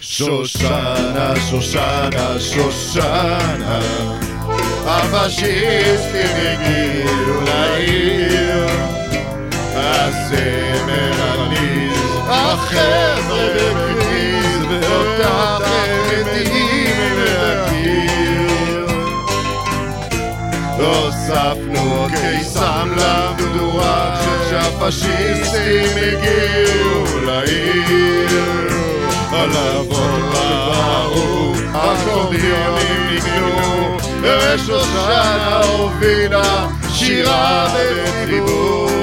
שושנה, שושנה, שושנה, הפשיסטים הגיעו לעיר, הזמר עליז, החבר'ה בבריז, ואותך הם מתים להכיר. הוספנו קיסם למדורה, כשהפשיסטים הגיעו לעיר. הלבון בערו, אקורדיונים ניגנו, ושושנה הובילה שירה בציבור.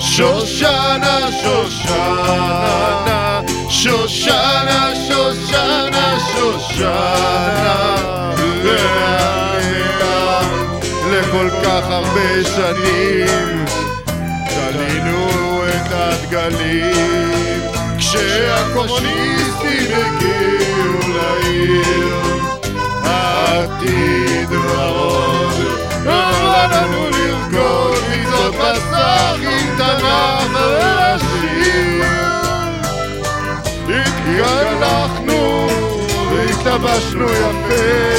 שושנה, שושנה, שושנה, שושנה, שושנה, להנע לכל כך הרבה שנים, תלינו את הדגלים. כשהקומוניסטים הגיעו לעיר, העתיד ורוד, לנו לרקוד, לצעוד מסך עם תנ"ך ולשיר. התגלחנו והתלבשנו יפה,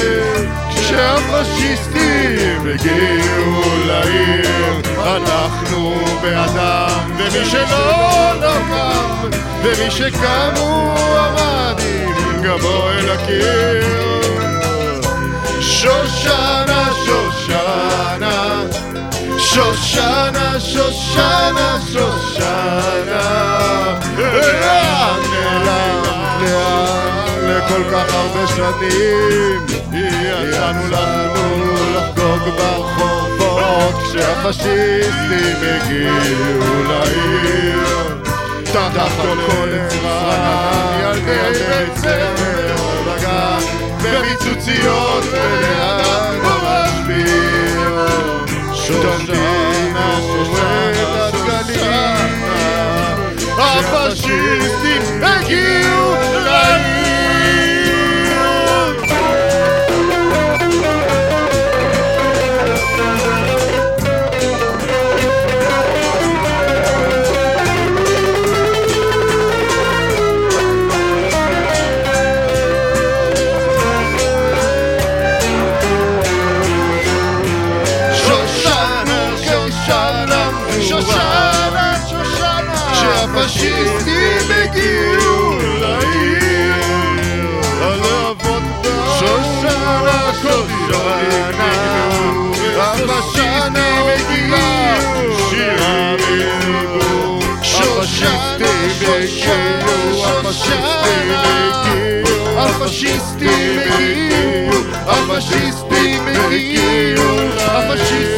כשהפשיסטים הגיעו לעיר, אנחנו בעדם, ומי שלא לא קם, ומי שקם הוא עמד עם גבו אל הקיר. שושנה, שושנה, שושנה, שושנה, שושנה, לאן נעלמת, לאן, לכל כך הרבה שנים, יצאנו לנו לחגוג ברחובות, כשהפשיסטים הגיעו לעיר. תחת כל עזרה, ילדי בית ספר בגן, בפיצוציות וליד המשביר. שושנה, שושנה, שושנה, הפשיסטים הגיעו הפשיסטים הגיעו, שירה ודיבור, הפשיסטים הגיעו, הפשיסטים